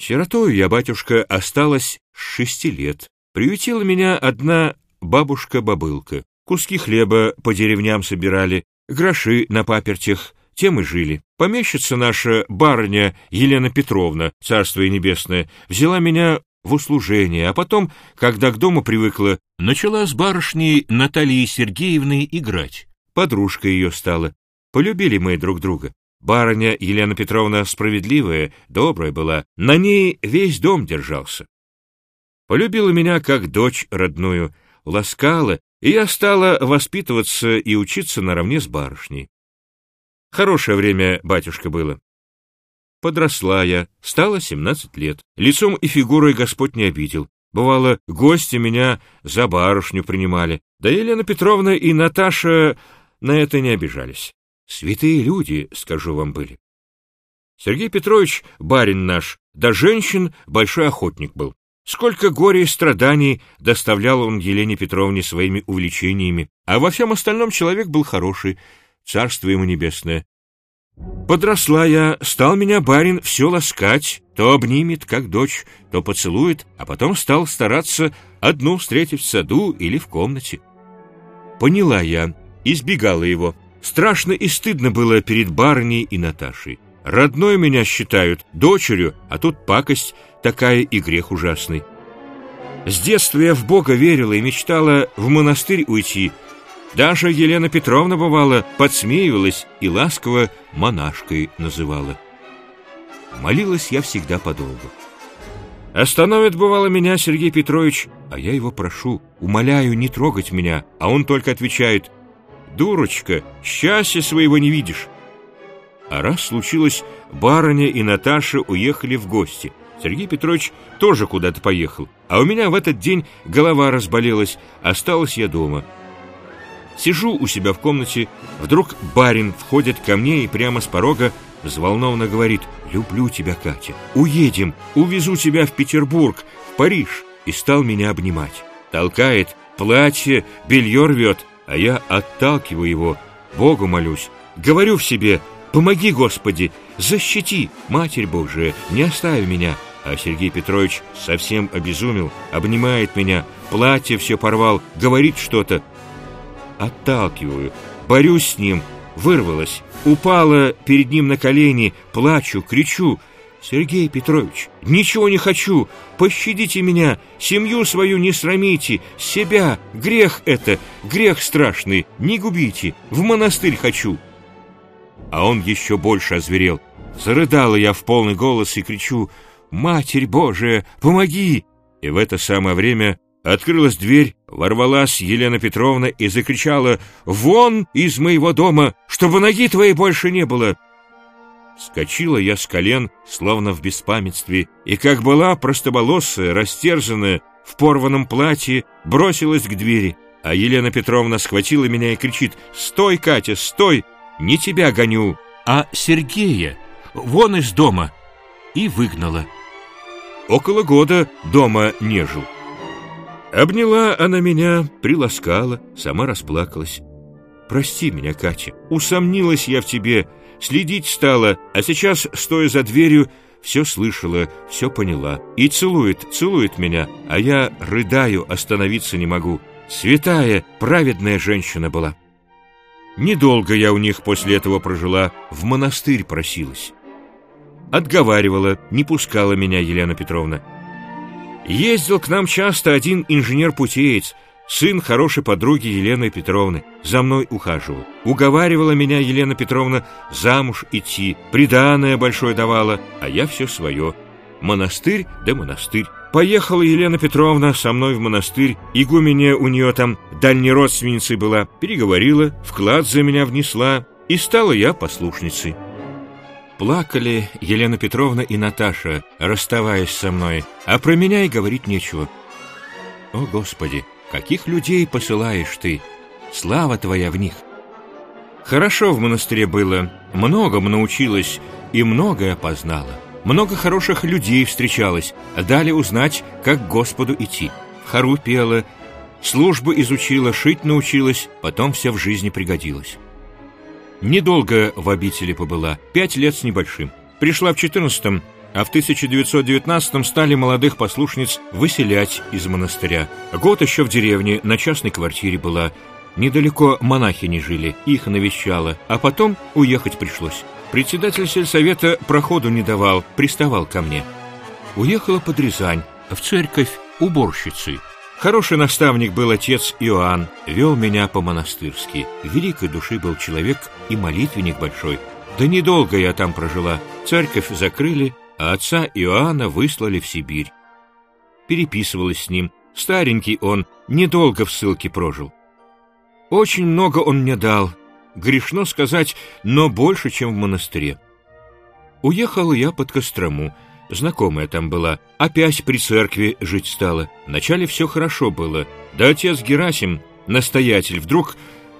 Сиротою я, батюшка, осталась с шести лет. Приютила меня одна бабушка-бабылка. Куски хлеба по деревням собирали, гроши на папертях, тем и жили. Помещица наша, барыня Елена Петровна, царство и небесное, взяла меня в услужение, а потом, когда к дому привыкла, начала с барышней Натальей Сергеевной играть. Подружка ее стала. Полюбили мы друг друга. Барыня Елена Петровна справедливая, добрая была, на ней весь дом держался. Полюбила меня как дочь родную, ласкала, и я стала воспитываться и учиться наравне с барышней. Хорошее время, батюшка, было. Подросла я, стала семнадцать лет. Лицом и фигурой Господь не обидел. Бывало, гости меня за барышню принимали. Да Елена Петровна и Наташа на это не обижались. Святые люди, скажу вам, были. Сергей Петрович, барин наш, да женщин большой охотник был. Сколько горя и страданий доставлял он Елене Петровне своими увлечениями, а во всем остальном человек был хороший, царство ему небесное. Подросла я, стал меня барин все ласкать, то обнимет, как дочь, то поцелует, а потом стал стараться одну встретить в саду или в комнате. Поняла я, избегала его. Страшно и стыдно было перед барыней и Наташей. Родной меня считают, дочерью, а тут пакость такая и грех ужасный. С детства я в Бога верила и мечтала в монастырь уйти. Даже Елена Петровна, бывала, подсмеивалась и ласково монашкой называла. Молилась я всегда подолгу. Остановит, бывало, меня Сергей Петрович, а я его прошу, умоляю не трогать меня, а он только отвечает, «Дурочка, счастья своего не видишь». А раз случилось, барыня и Наташа уехали в гости. Сергей Петрович тоже куда-то поехал, а у меня в этот день голова разболелась, осталась я дома. Сижу у себя в комнате, вдруг барин входит ко мне и прямо с порога взволнованно говорит «Люблю тебя, Катя, уедем, увезу тебя в Петербург, в Париж» и стал меня обнимать. Толкает, платье, белье рвет, а я отталкиваю его, Богу молюсь, говорю в себе «Помоги, Господи, защити, Матерь Божия, не оставь меня». А Сергей Петрович совсем обезумел, обнимает меня, платье все порвал, говорит что-то. Отталкиваю, борюсь с ним, вырвалась, упала перед ним на колени, плачу, кричу. «Сергей Петрович, ничего не хочу, пощадите меня, семью свою не срамите, себя, грех это, грех страшный, не губите, в монастырь хочу». А он еще больше озверел. Зарыдала я в полный голос и кричу «Матерь Божия, помоги!» И в это самое время открылась дверь, ворвалась Елена Петровна и закричала «Вон из моего дома, чтобы ноги твоей больше не было!» Скочила я с колен, словно в беспамятстве, и, как была простоволосая, растерзанная, в порванном платье, бросилась к двери. А Елена Петровна схватила меня и кричит «Стой, Катя, стой! Не тебя гоню, а Сергея! Вон из дома!» И выгнала. Около года дома не жил. Обняла она меня, приласкала, сама расплакалась. «Прости меня, Катя, усомнилась я в тебе, следить стала, а сейчас, стоя за дверью, все слышала, все поняла. И целует, целует меня, а я рыдаю, остановиться не могу. Святая, праведная женщина была». Недолго я у них после этого прожила, в монастырь просилась. Отговаривала, не пускала меня Елена Петровна. Ездил к нам часто один инженер-путеец, сын хорошей подруги Елены Петровны, за мной ухаживал. Уговаривала меня Елена Петровна замуж идти, приданое большое давала, а я все свое. Монастырь да монастырь. Поехала Елена Петровна со мной в монастырь, игуменя у нее там дальней родственницей была, переговорила, вклад за меня внесла, и стала я послушницей. Плакали Елена Петровна и Наташа, расставаясь со мной, а про меня и говорить нечего. О, Господи, каких людей посылаешь ты! Слава Твоя в них! Хорошо в монастыре было, многому научилась и многое познала. Много хороших людей встречалось, дали узнать, как Господу идти. Хору пела, службу изучила, шить научилась, потом все в жизни пригодилось. Недолго в обители побыла, пять лет с небольшим. Пришла в четырнадцатом, а в 1919 стали молодых послушниц выселять из монастыря. Год еще в деревне, на частной квартире была. Недалеко монахи не жили, их навещала, а потом уехать пришлось. Председатель сельсовета проходу не давал, приставал ко мне. Уехала под Рязань, в церковь уборщицей. Хороший наставник был отец Иоанн, вел меня по-монастырски. Великой души был человек и молитвенник большой. Да недолго я там прожила. Церковь закрыли, а отца Иоанна выслали в Сибирь. Переписывалась с ним. Старенький он, недолго в ссылке прожил. Очень много он мне дал. Грешно сказать, но больше, чем в монастыре. Уехал я под Кострому. Знакомая там была. Опять при церкви жить стала. Вначале все хорошо было. Да отец Герасим, настоятель, вдруг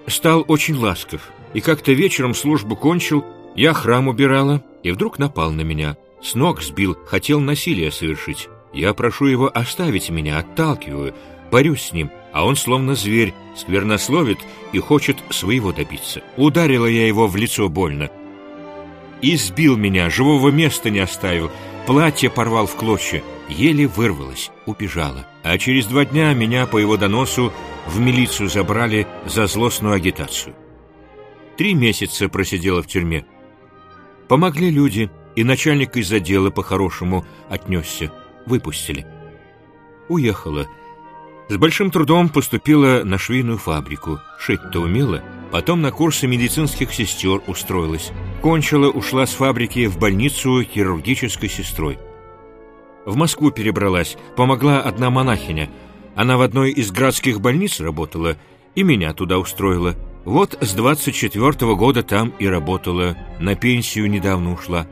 стал очень ласков. И как-то вечером службу кончил, я храм убирала, и вдруг напал на меня. С ног сбил, хотел насилие совершить. Я прошу его оставить меня, отталкиваю, борюсь с ним, а он словно зверь, сквернословит и хочет своего добиться. Ударила я его в лицо больно. Избил меня, живого места не оставил, платье порвал в клочья, еле вырвалась, убежала. А через два дня меня по его доносу в милицию забрали за злостную агитацию. Три месяца просидела в тюрьме. Помогли люди, и начальник из отдела по-хорошему отнесся. Выпустили. Уехала. С большим трудом поступила на швейную фабрику. Шить-то умела. Потом на курсы медицинских сестер устроилась. Кончила, ушла с фабрики в больницу хирургической сестрой. В Москву перебралась, помогла одна монахиня. Она в одной из градских больниц работала и меня туда устроила. Вот с 24 -го года там и работала, на пенсию недавно ушла.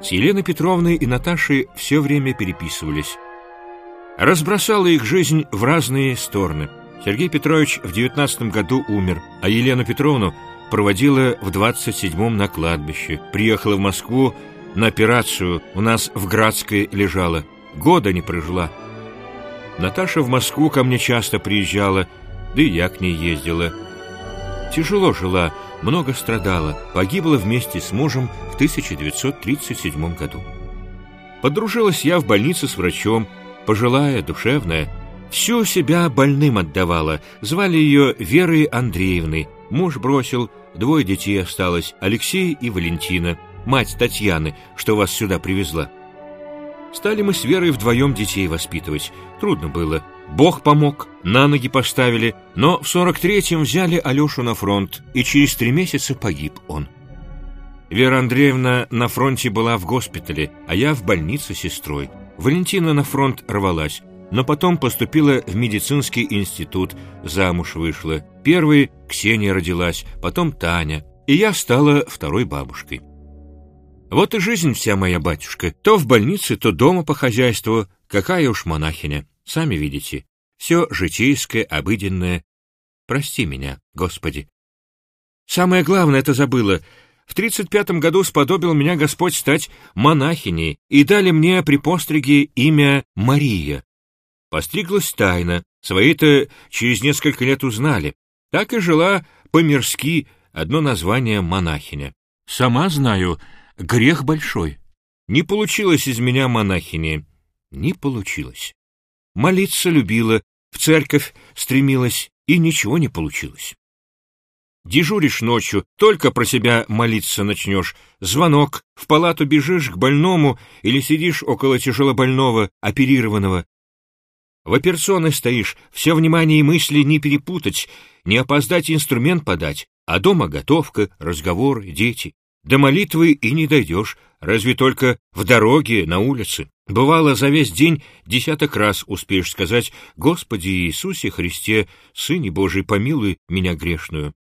С Еленой Петровной и Наташей все время переписывались. Разбросала их жизнь в разные стороны. Сергей Петрович в 19 году умер, а Елену Петровну проводила в 27-м на кладбище. Приехала в Москву на операцию, у нас в Градской лежала. Года не прожила. Наташа в Москву ко мне часто приезжала, да и я к ней ездила. Тяжело жила, много страдала, погибла вместе с мужем в 1937 году. Подружилась я в больнице с врачом, пожилая, душевная. Всю себя больным отдавала, звали ее Верой Андреевной. Муж бросил, двое детей осталось, Алексей и Валентина, мать Татьяны, что вас сюда привезла. Стали мы с Верой вдвоем детей воспитывать. Трудно было, Бог помог, на ноги поставили, но в 43-м взяли Алешу на фронт, и через три месяца погиб он. Вера Андреевна на фронте была в госпитале, а я в больнице сестрой. Валентина на фронт рвалась, но потом поступила в медицинский институт, замуж вышла. Первой Ксения родилась, потом Таня, и я стала второй бабушкой. Вот и жизнь вся моя, батюшка. То в больнице, то дома по хозяйству. Какая уж монахиня. Сами видите, все житейское, обыденное. Прости меня, Господи. Самое главное это забыла. В тридцать пятом году сподобил меня Господь стать монахиней и дали мне при постриге имя Мария. Постриглась тайно, свои-то через несколько лет узнали. Так и жила по-мирски, одно название монахиня. Сама знаю, грех большой. Не получилось из меня монахини. Не получилось. Молиться любила, в церковь стремилась, и ничего не получилось. Дежуришь ночью, только про себя молиться начнешь. Звонок, в палату бежишь к больному или сидишь около тяжелобольного, оперированного. В операционной стоишь, все внимание и мысли не перепутать, не опоздать инструмент подать, а дома готовка, разговор, дети. До молитвы и не дойдешь, разве только в дороге, на улице. Бывало, за весь день десяток раз успеешь сказать «Господи Иисусе Христе, Сыне Божий, помилуй меня грешную».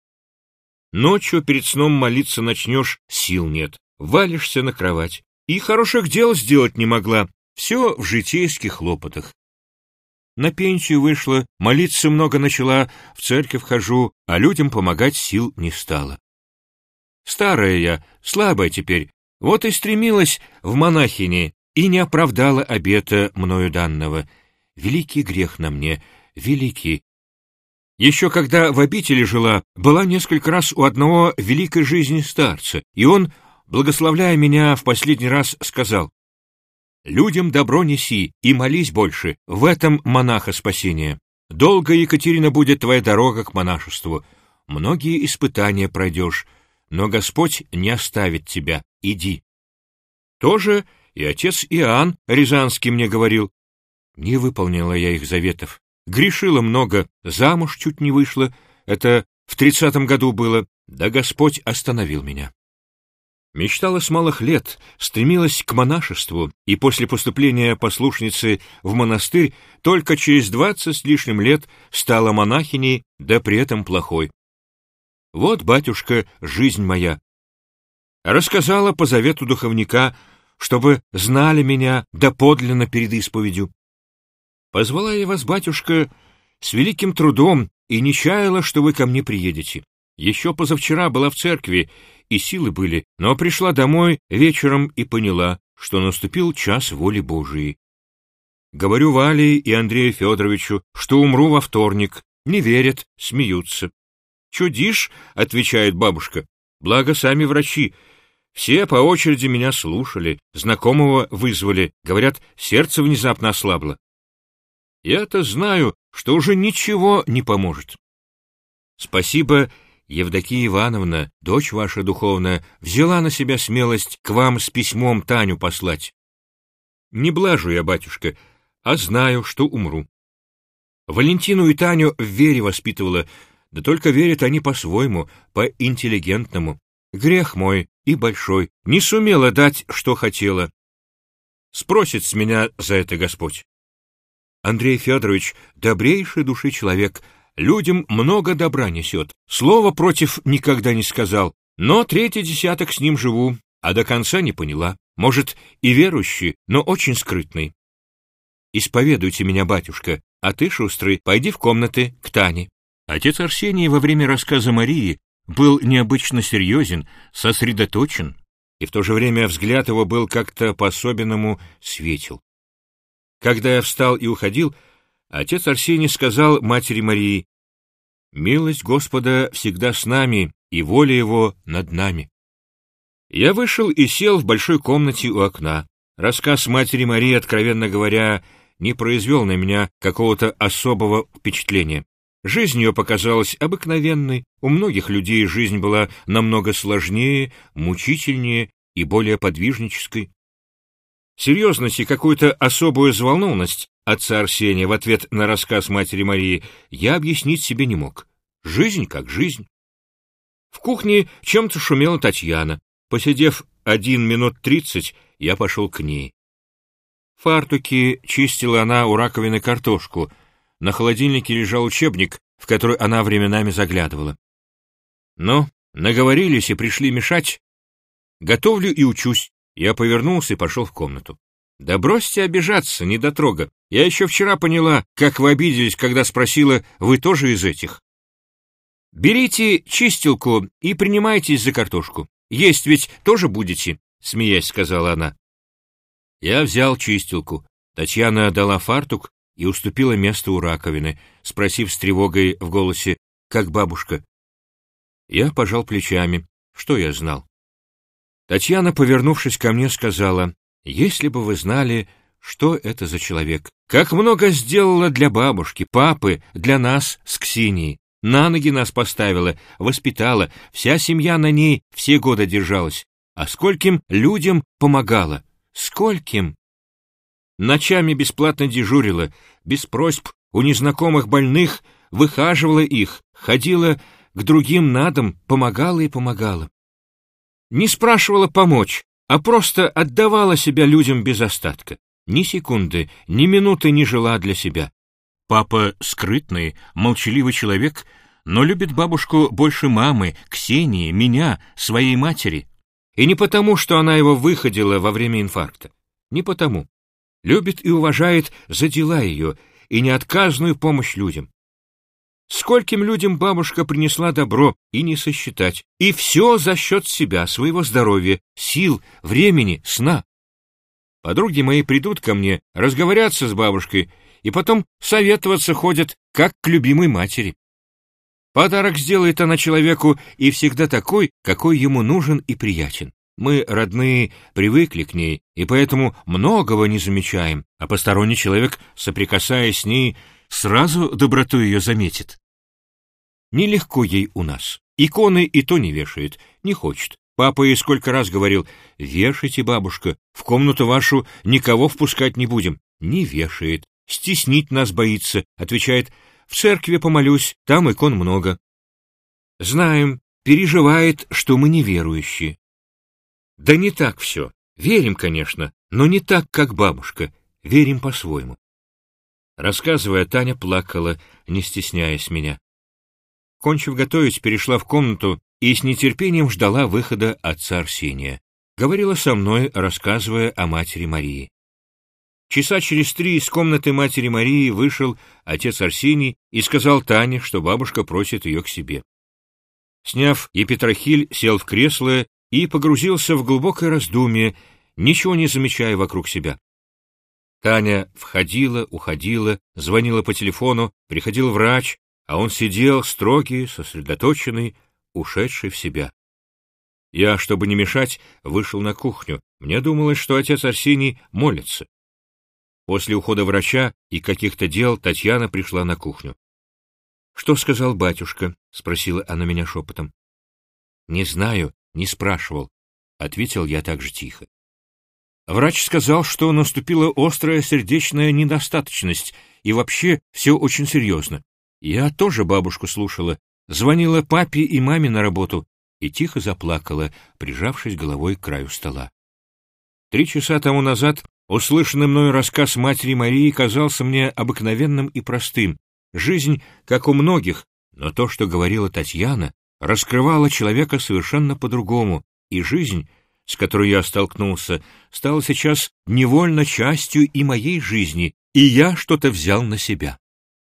Ночью перед сном молиться начнешь, сил нет, валишься на кровать. И хороших дел сделать не могла, все в житейских хлопотах. На пенсию вышла, молиться много начала, в церковь хожу, а людям помогать сил не стало. Старая я, слабая теперь, вот и стремилась в монахини и не оправдала обета мною данного. Великий грех на мне, великий. Еще когда в обители жила, была несколько раз у одного великой жизни старца, и он, благословляя меня в последний раз, сказал, людям добро неси и молись больше, в этом монаха спасение. Долго, Екатерина, будет твоя дорога к монашеству. Многие испытания пройдешь, но Господь не оставит тебя, иди. Тоже и отец Иоанн Рязанский мне говорил. Не выполнила я их заветов. Грешила много, замуж чуть не вышла, это в тридцатом году было, да Господь остановил меня. Мечтала с малых лет, стремилась к монашеству, и после поступления послушницы в монастырь только через двадцать с лишним лет стала монахиней, да при этом плохой. Вот, батюшка, жизнь моя. Рассказала по завету духовника, чтобы знали меня доподлинно перед исповедью. Позвала я вас, батюшка, с великим трудом и не чаяла, что вы ко мне приедете. Еще позавчера была в церкви, и силы были, но пришла домой вечером и поняла, что наступил час воли Божией. Говорю Вале и Андрею Федоровичу, что умру во вторник. Не верят, смеются. «Чудишь?» — отвечает бабушка. «Благо сами врачи. Все по очереди меня слушали, знакомого вызвали. Говорят, сердце внезапно ослабло. Я-то знаю, что уже ничего не поможет. Спасибо Евдокия Ивановна, дочь ваша духовная, взяла на себя смелость к вам с письмом Таню послать. Не блажу я, батюшка, а знаю, что умру. Валентину и Таню в вере воспитывала, да только верят они по-своему, по-интеллигентному. Грех мой и большой, не сумела дать, что хотела. Спросит с меня за это Господь. Андрей Федорович — добрейший души человек — людям много добра несет. Слова против никогда не сказал, но третий десяток с ним живу, а до конца не поняла. Может, и верующий, но очень скрытный. Исповедуйте меня, батюшка, а ты, шустрый, пойди в комнаты к Тане. Отец Арсений во время рассказа Марии был необычно серьезен, сосредоточен, и в то же время взгляд его был как-то по-особенному светил. Когда я встал и уходил, Отец Арсений сказал матери Марии, «Милость Господа всегда с нами, и воля Его над нами». Я вышел и сел в большой комнате у окна. Рассказ матери Марии, откровенно говоря, не произвел на меня какого-то особого впечатления. Жизнь ее показалась обыкновенной, у многих людей жизнь была намного сложнее, мучительнее и более подвижнической. Серьезность и какую-то особую взволнованность отца Арсения в ответ на рассказ матери Марии я объяснить себе не мог. Жизнь как жизнь. В кухне чем-то шумела Татьяна. Посидев один минут тридцать, я пошел к ней. Фартуки чистила она у раковины картошку. На холодильнике лежал учебник, в который она временами заглядывала. Ну, наговорились и пришли мешать. Готовлю и учусь. Я повернулся и пошел в комнату. «Да бросьте обижаться, недотрога. Я еще вчера поняла, как вы обиделись, когда спросила, вы тоже из этих?» «Берите чистилку и принимайтесь за картошку. Есть ведь тоже будете», — смеясь сказала она. Я взял чистилку. Татьяна дала фартук и уступила место у раковины, спросив с тревогой в голосе, как бабушка. Я пожал плечами. Что я знал? Татьяна, повернувшись ко мне, сказала, «Если бы вы знали, что это за человек, как много сделала для бабушки, папы, для нас с Ксенией, на ноги нас поставила, воспитала, вся семья на ней все годы держалась, а скольким людям помогала, скольким!» Ночами бесплатно дежурила, без просьб у незнакомых больных, выхаживала их, ходила к другим на дом, помогала и помогала. Не спрашивала помочь, а просто отдавала себя людям без остатка. Ни секунды, ни минуты не жила для себя. Папа скрытный, молчаливый человек, но любит бабушку больше мамы, Ксении, меня, своей матери. И не потому, что она его выходила во время инфаркта. Не потому. Любит и уважает за дела ее и неотказную помощь людям. Скольким людям бабушка принесла добро и не сосчитать. И все за счет себя, своего здоровья, сил, времени, сна. Подруги мои придут ко мне, разговорятся с бабушкой, и потом советоваться ходят, как к любимой матери. Подарок сделает она человеку и всегда такой, какой ему нужен и приятен. Мы, родные, привыкли к ней, и поэтому многого не замечаем, а посторонний человек, соприкасаясь с ней, сразу доброту ее заметит. Нелегко ей у нас. Иконы и то не вешает, не хочет. Папа ей сколько раз говорил, «Вешайте, бабушка, в комнату вашу никого впускать не будем». Не вешает, стеснить нас боится, отвечает, «В церкви помолюсь, там икон много». Знаем, переживает, что мы неверующие. Да не так все. Верим, конечно, но не так, как бабушка. Верим по-своему. Рассказывая, Таня плакала, не стесняясь меня. Кончив готовить, перешла в комнату и с нетерпением ждала выхода отца Арсения. Говорила со мной, рассказывая о матери Марии. Часа через три из комнаты матери Марии вышел отец Арсений и сказал Тане, что бабушка просит ее к себе. Сняв епитрахиль, сел в кресло и погрузился в глубокое раздумье, ничего не замечая вокруг себя. Таня входила, уходила, звонила по телефону, приходил врач, а он сидел строгий, сосредоточенный, ушедший в себя. Я, чтобы не мешать, вышел на кухню. Мне думалось, что отец Арсений молится. После ухода врача и каких-то дел Татьяна пришла на кухню. «Что сказал батюшка?» — спросила она меня шепотом. «Не знаю, не спрашивал», — ответил я так же тихо. Врач сказал, что наступила острая сердечная недостаточность, и вообще все очень серьезно. Я тоже бабушку слушала, звонила папе и маме на работу и тихо заплакала, прижавшись головой к краю стола. Три часа тому назад услышанный мною рассказ матери Марии казался мне обыкновенным и простым. Жизнь, как у многих, но то, что говорила Татьяна, раскрывала человека совершенно по-другому, и жизнь, с которой я столкнулся, стала сейчас невольно частью и моей жизни, и я что-то взял на себя.